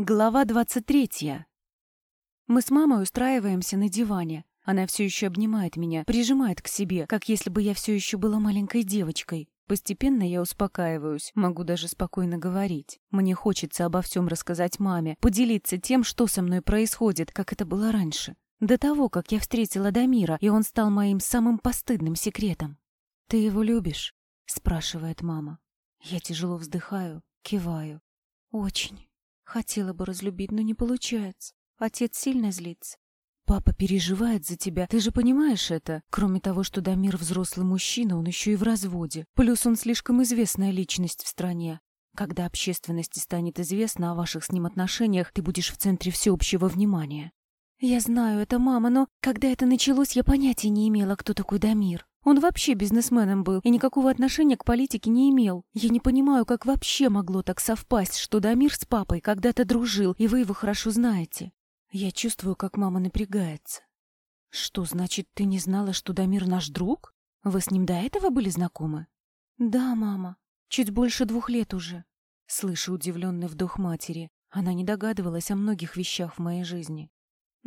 Глава двадцать третья. Мы с мамой устраиваемся на диване. Она все еще обнимает меня, прижимает к себе, как если бы я все еще была маленькой девочкой. Постепенно я успокаиваюсь, могу даже спокойно говорить. Мне хочется обо всем рассказать маме, поделиться тем, что со мной происходит, как это было раньше. До того, как я встретила Дамира, и он стал моим самым постыдным секретом. «Ты его любишь?» — спрашивает мама. Я тяжело вздыхаю, киваю. «Очень». Хотела бы разлюбить, но не получается. Отец сильно злится. Папа переживает за тебя, ты же понимаешь это? Кроме того, что Дамир взрослый мужчина, он еще и в разводе. Плюс он слишком известная личность в стране. Когда общественности станет известно о ваших с ним отношениях, ты будешь в центре всеобщего внимания. Я знаю, это мама, но когда это началось, я понятия не имела, кто такой Дамир. Он вообще бизнесменом был и никакого отношения к политике не имел. Я не понимаю, как вообще могло так совпасть, что Дамир с папой когда-то дружил, и вы его хорошо знаете. Я чувствую, как мама напрягается. Что, значит, ты не знала, что Дамир наш друг? Вы с ним до этого были знакомы? Да, мама. Чуть больше двух лет уже. Слышу удивленный вдох матери. Она не догадывалась о многих вещах в моей жизни.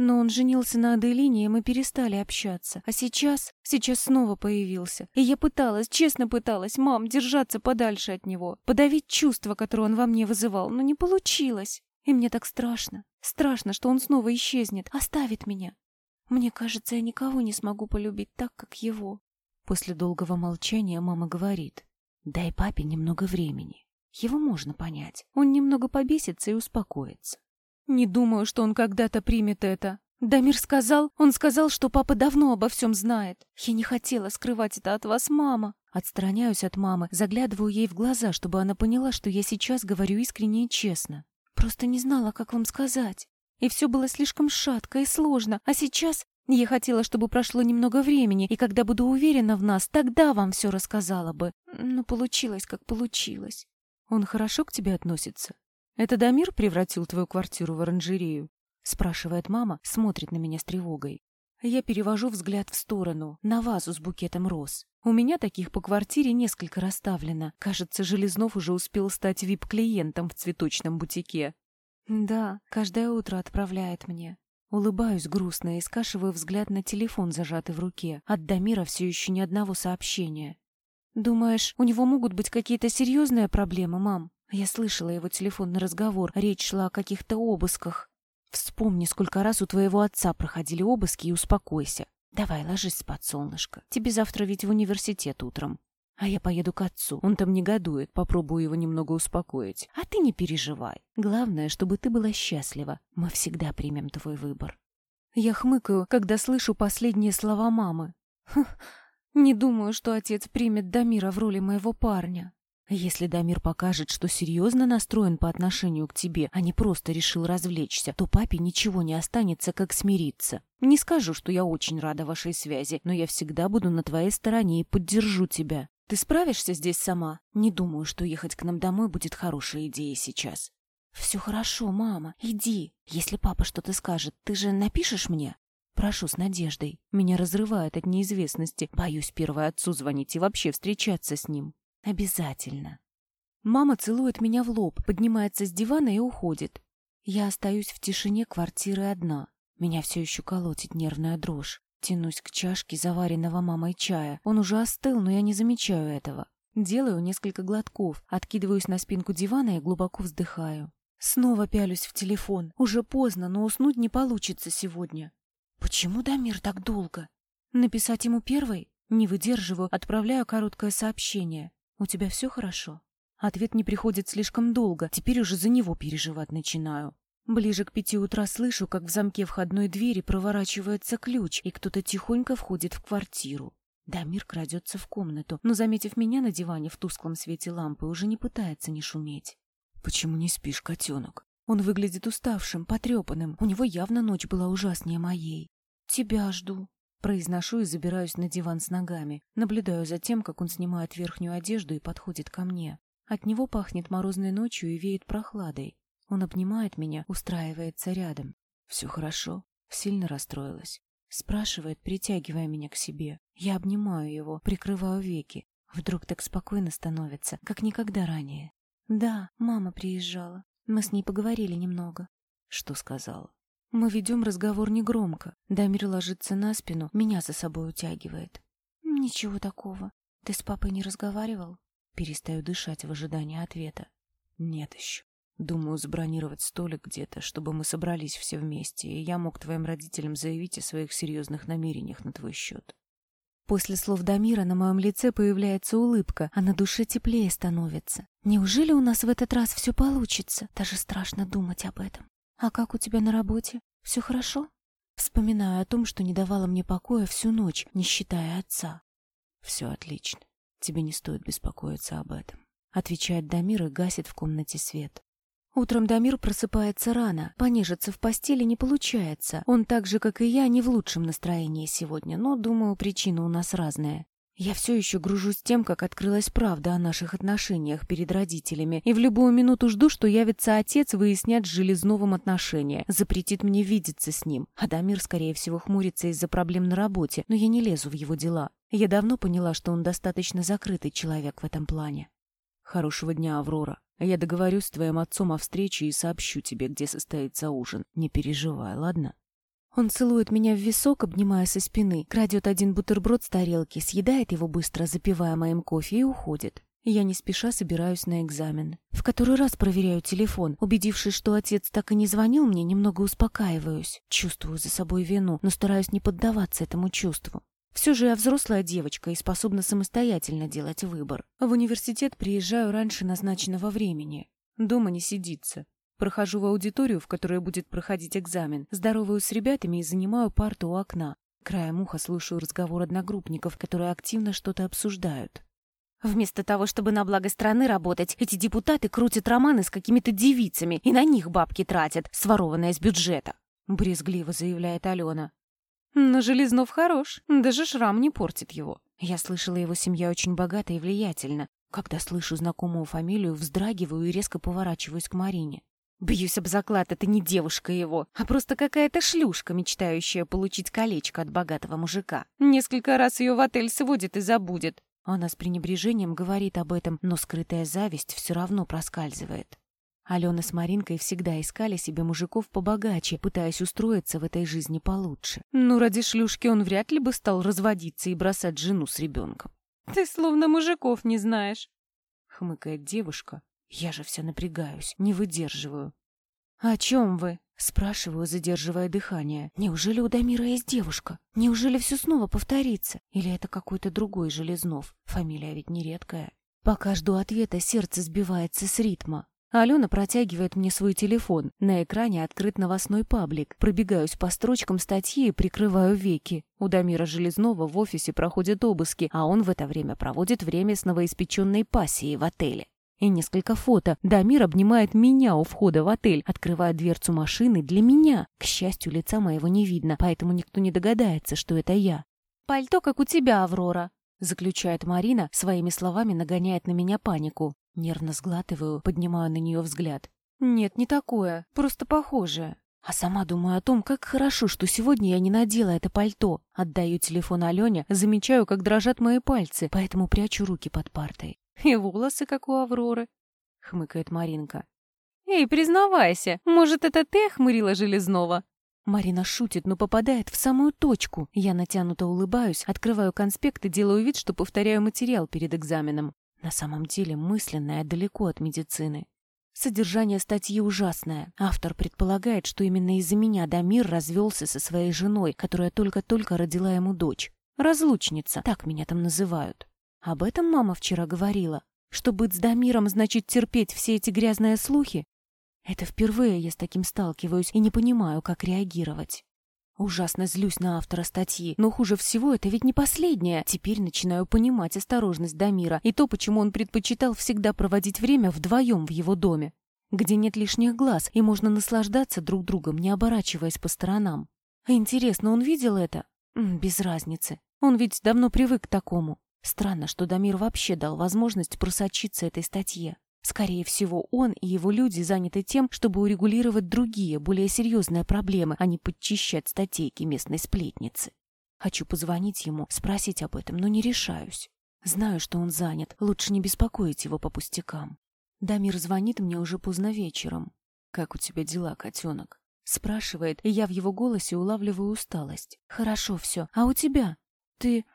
Но он женился на Аделине, и мы перестали общаться. А сейчас, сейчас снова появился. И я пыталась, честно пыталась, мам, держаться подальше от него, подавить чувства, которые он во мне вызывал, но не получилось. И мне так страшно. Страшно, что он снова исчезнет, оставит меня. Мне кажется, я никого не смогу полюбить так, как его. После долгого молчания мама говорит. Дай папе немного времени. Его можно понять. Он немного побесится и успокоится. Не думаю, что он когда-то примет это. Дамир сказал, он сказал, что папа давно обо всем знает. Я не хотела скрывать это от вас, мама. Отстраняюсь от мамы, заглядываю ей в глаза, чтобы она поняла, что я сейчас говорю искренне и честно. Просто не знала, как вам сказать. И все было слишком шатко и сложно. А сейчас я хотела, чтобы прошло немного времени, и когда буду уверена в нас, тогда вам все рассказала бы. Но получилось, как получилось. Он хорошо к тебе относится? «Это Дамир превратил твою квартиру в оранжерею?» — спрашивает мама, смотрит на меня с тревогой. Я перевожу взгляд в сторону, на вазу с букетом роз. У меня таких по квартире несколько расставлено. Кажется, Железнов уже успел стать вип-клиентом в цветочном бутике. Да, каждое утро отправляет мне. Улыбаюсь грустно и скашиваю взгляд на телефон, зажатый в руке. От Дамира все еще ни одного сообщения. «Думаешь, у него могут быть какие-то серьезные проблемы, мам?» Я слышала его телефонный разговор, речь шла о каких-то обысках. Вспомни, сколько раз у твоего отца проходили обыски и успокойся. Давай, ложись спать, солнышко. Тебе завтра ведь в университет утром. А я поеду к отцу. Он там негодует, попробую его немного успокоить. А ты не переживай. Главное, чтобы ты была счастлива. Мы всегда примем твой выбор. Я хмыкаю, когда слышу последние слова мамы. Хм, не думаю, что отец примет Дамира в роли моего парня. Если Дамир покажет, что серьезно настроен по отношению к тебе, а не просто решил развлечься, то папе ничего не останется, как смириться. Не скажу, что я очень рада вашей связи, но я всегда буду на твоей стороне и поддержу тебя. Ты справишься здесь сама? Не думаю, что ехать к нам домой будет хорошей идеей сейчас. Все хорошо, мама, иди. Если папа что-то скажет, ты же напишешь мне? Прошу с надеждой. Меня разрывает от неизвестности. Боюсь первой отцу звонить и вообще встречаться с ним. Обязательно. Мама целует меня в лоб, поднимается с дивана и уходит. Я остаюсь в тишине квартиры одна. Меня все еще колотит нервная дрожь. Тянусь к чашке заваренного мамой чая. Он уже остыл, но я не замечаю этого. Делаю несколько глотков, откидываюсь на спинку дивана и глубоко вздыхаю. Снова пялюсь в телефон. Уже поздно, но уснуть не получится сегодня. Почему Дамир так долго? Написать ему первой? Не выдерживаю, отправляю короткое сообщение. «У тебя все хорошо?» Ответ не приходит слишком долго, теперь уже за него переживать начинаю. Ближе к пяти утра слышу, как в замке входной двери проворачивается ключ, и кто-то тихонько входит в квартиру. Дамир крадется в комнату, но, заметив меня на диване в тусклом свете лампы, уже не пытается не шуметь. «Почему не спишь, котенок?» Он выглядит уставшим, потрепанным. У него явно ночь была ужаснее моей. «Тебя жду», Произношу и забираюсь на диван с ногами. Наблюдаю за тем, как он снимает верхнюю одежду и подходит ко мне. От него пахнет морозной ночью и веет прохладой. Он обнимает меня, устраивается рядом. «Все хорошо?» Сильно расстроилась. Спрашивает, притягивая меня к себе. Я обнимаю его, прикрываю веки. Вдруг так спокойно становится, как никогда ранее. «Да, мама приезжала. Мы с ней поговорили немного. Что сказала? Мы ведем разговор негромко. Дамир ложится на спину, меня за собой утягивает. Ничего такого. Ты с папой не разговаривал? Перестаю дышать в ожидании ответа. Нет еще. Думаю, забронировать столик где-то, чтобы мы собрались все вместе, и я мог твоим родителям заявить о своих серьезных намерениях на твой счет. После слов Дамира на моем лице появляется улыбка, а на душе теплее становится. Неужели у нас в этот раз все получится? Даже страшно думать об этом. «А как у тебя на работе? Все хорошо?» Вспоминаю о том, что не давала мне покоя всю ночь, не считая отца. «Все отлично. Тебе не стоит беспокоиться об этом», — отвечает Дамир и гасит в комнате свет. Утром Дамир просыпается рано. Понежиться в постели не получается. Он так же, как и я, не в лучшем настроении сегодня, но, думаю, причина у нас разная. Я все еще гружусь тем, как открылась правда о наших отношениях перед родителями, и в любую минуту жду, что явится отец выяснять с Железновым отношения, запретит мне видеться с ним. Адамир, скорее всего, хмурится из-за проблем на работе, но я не лезу в его дела. Я давно поняла, что он достаточно закрытый человек в этом плане. Хорошего дня, Аврора. Я договорюсь с твоим отцом о встрече и сообщу тебе, где состоится ужин. Не переживай, ладно? Он целует меня в висок, обнимая со спины, крадет один бутерброд с тарелки, съедает его быстро, запивая моим кофе, и уходит. Я не спеша собираюсь на экзамен. В который раз проверяю телефон. Убедившись, что отец так и не звонил мне, немного успокаиваюсь. Чувствую за собой вину, но стараюсь не поддаваться этому чувству. Все же я взрослая девочка и способна самостоятельно делать выбор. В университет приезжаю раньше назначенного времени. Дома не сидится. Прохожу в аудиторию, в которой будет проходить экзамен, здороваюсь с ребятами и занимаю парту у окна. Краем уха слушаю разговор одногруппников, которые активно что-то обсуждают. Вместо того, чтобы на благо страны работать, эти депутаты крутят романы с какими-то девицами и на них бабки тратят, сворованные из бюджета. Брезгливо заявляет Алена. Но Железнов хорош, даже шрам не портит его. Я слышала, его семья очень богата и влиятельна. Когда слышу знакомую фамилию, вздрагиваю и резко поворачиваюсь к Марине. Бьюсь об заклад, это не девушка его, а просто какая-то шлюшка, мечтающая получить колечко от богатого мужика. Несколько раз ее в отель сводит и забудет. Она с пренебрежением говорит об этом, но скрытая зависть все равно проскальзывает. Алена с Маринкой всегда искали себе мужиков побогаче, пытаясь устроиться в этой жизни получше. Ну, ради шлюшки он вряд ли бы стал разводиться и бросать жену с ребенком. «Ты словно мужиков не знаешь», — хмыкает девушка, я же все напрягаюсь, не выдерживаю. «О чем вы?» — спрашиваю, задерживая дыхание. «Неужели у Дамира есть девушка? Неужели все снова повторится? Или это какой-то другой Железнов? Фамилия ведь нередкая». Пока жду ответа, сердце сбивается с ритма. Алена протягивает мне свой телефон. На экране открыт новостной паблик. Пробегаюсь по строчкам статьи и прикрываю веки. У Дамира Железнова в офисе проходят обыски, а он в это время проводит время с новоиспеченной пассией в отеле и несколько фото. Дамир обнимает меня у входа в отель, открывая дверцу машины для меня. К счастью, лица моего не видно, поэтому никто не догадается, что это я. «Пальто, как у тебя, Аврора», — заключает Марина, своими словами нагоняет на меня панику. Нервно сглатываю, поднимаю на нее взгляд. «Нет, не такое, просто похожее». А сама думаю о том, как хорошо, что сегодня я не надела это пальто. Отдаю телефон Алене, замечаю, как дрожат мои пальцы, поэтому прячу руки под партой. И волосы, как у Авроры, — хмыкает Маринка. «Эй, признавайся, может, это ты охмырила Железного?» Марина шутит, но попадает в самую точку. Я натянуто улыбаюсь, открываю конспект и делаю вид, что повторяю материал перед экзаменом. На самом деле мысленное далеко от медицины. Содержание статьи ужасное. Автор предполагает, что именно из-за меня Дамир развелся со своей женой, которая только-только родила ему дочь. Разлучница, так меня там называют. Об этом мама вчера говорила. Что быть с Дамиром значит терпеть все эти грязные слухи? Это впервые я с таким сталкиваюсь и не понимаю, как реагировать. Ужасно злюсь на автора статьи, но хуже всего это ведь не последнее. Теперь начинаю понимать осторожность Дамира и то, почему он предпочитал всегда проводить время вдвоем в его доме, где нет лишних глаз и можно наслаждаться друг другом, не оборачиваясь по сторонам. Интересно, он видел это? Без разницы. Он ведь давно привык к такому. Странно, что Дамир вообще дал возможность просочиться этой статье. Скорее всего, он и его люди заняты тем, чтобы урегулировать другие, более серьезные проблемы, а не подчищать статейки местной сплетницы. Хочу позвонить ему, спросить об этом, но не решаюсь. Знаю, что он занят, лучше не беспокоить его по пустякам. Дамир звонит мне уже поздно вечером. «Как у тебя дела, котенок?» Спрашивает, и я в его голосе улавливаю усталость. «Хорошо все. А у тебя? Ты...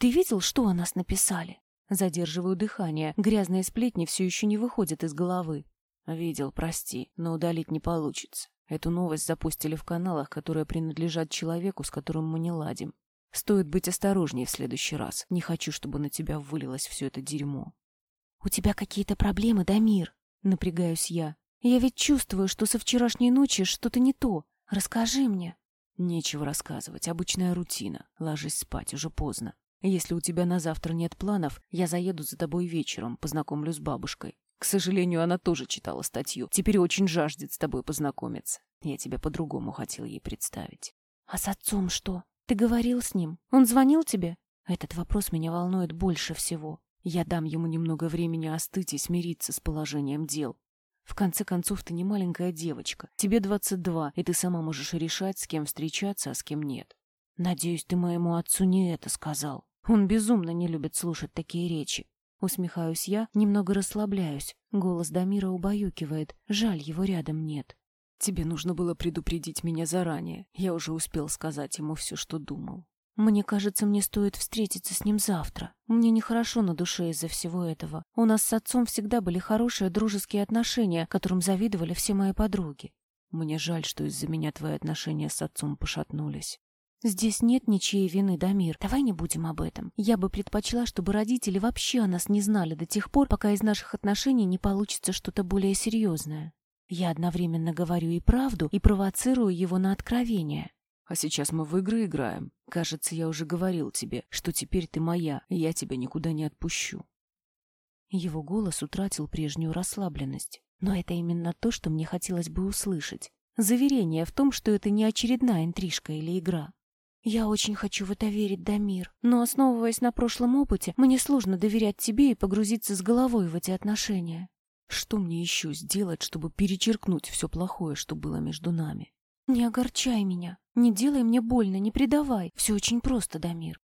ты видел, что о нас написали?» Задерживаю дыхание. Грязные сплетни все еще не выходят из головы. «Видел, прости, но удалить не получится. Эту новость запустили в каналах, которые принадлежат человеку, с которым мы не ладим. Стоит быть осторожнее в следующий раз. Не хочу, чтобы на тебя вылилось все это дерьмо». «У тебя какие-то проблемы, Дамир?» Напрягаюсь я. «Я ведь чувствую, что со вчерашней ночи что-то не то. Расскажи мне». «Нечего рассказывать. Обычная рутина. Ложись спать, уже поздно. Если у тебя на завтра нет планов, я заеду за тобой вечером, познакомлю с бабушкой. К сожалению, она тоже читала статью. Теперь очень жаждет с тобой познакомиться. Я тебя по-другому хотел ей представить». «А с отцом что? Ты говорил с ним? Он звонил тебе?» Этот вопрос меня волнует больше всего. Я дам ему немного времени остыть и смириться с положением дел. В конце концов, ты не маленькая девочка. Тебе 22, и ты сама можешь решать, с кем встречаться, а с кем нет. Надеюсь, ты моему отцу не это сказал. Он безумно не любит слушать такие речи. Усмехаюсь я, немного расслабляюсь. Голос Дамира убаюкивает. Жаль, его рядом нет. Тебе нужно было предупредить меня заранее. Я уже успел сказать ему все, что думал. Мне кажется, мне стоит встретиться с ним завтра. Мне нехорошо на душе из-за всего этого. У нас с отцом всегда были хорошие дружеские отношения, которым завидовали все мои подруги. Мне жаль, что из-за меня твои отношения с отцом пошатнулись. Здесь нет ничьей вины, Дамир. Давай не будем об этом. Я бы предпочла, чтобы родители вообще о нас не знали до тех пор, пока из наших отношений не получится что-то более серьезное. Я одновременно говорю и правду, и провоцирую его на откровение. А сейчас мы в игры играем. Кажется, я уже говорил тебе, что теперь ты моя, и я тебя никуда не отпущу. Его голос утратил прежнюю расслабленность. Но это именно то, что мне хотелось бы услышать. Заверение в том, что это не очередная интрижка или игра. Я очень хочу в это верить, Дамир, но, основываясь на прошлом опыте, мне сложно доверять тебе и погрузиться с головой в эти отношения. Что мне еще сделать, чтобы перечеркнуть все плохое, что было между нами? Не огорчай меня. Не делай мне больно, не предавай. Все очень просто, Дамир.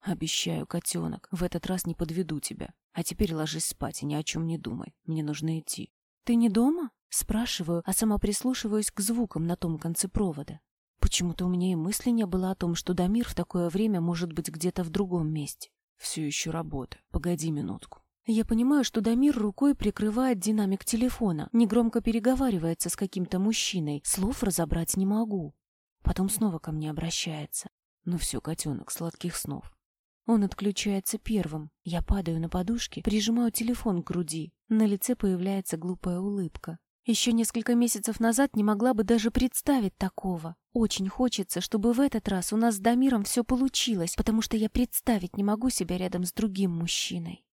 Обещаю, котенок, в этот раз не подведу тебя. А теперь ложись спать и ни о чем не думай. Мне нужно идти. Ты не дома? Спрашиваю, а сама прислушиваюсь к звукам на том конце провода. Почему-то у меня и мысли не было о том, что Дамир в такое время может быть где-то в другом месте. Все еще работа. Погоди минутку. Я понимаю, что Дамир рукой прикрывает динамик телефона, негромко переговаривается с каким-то мужчиной, слов разобрать не могу. Потом снова ко мне обращается. Ну все, котенок, сладких снов. Он отключается первым. Я падаю на подушке, прижимаю телефон к груди. На лице появляется глупая улыбка. Еще несколько месяцев назад не могла бы даже представить такого. Очень хочется, чтобы в этот раз у нас с Дамиром все получилось, потому что я представить не могу себя рядом с другим мужчиной.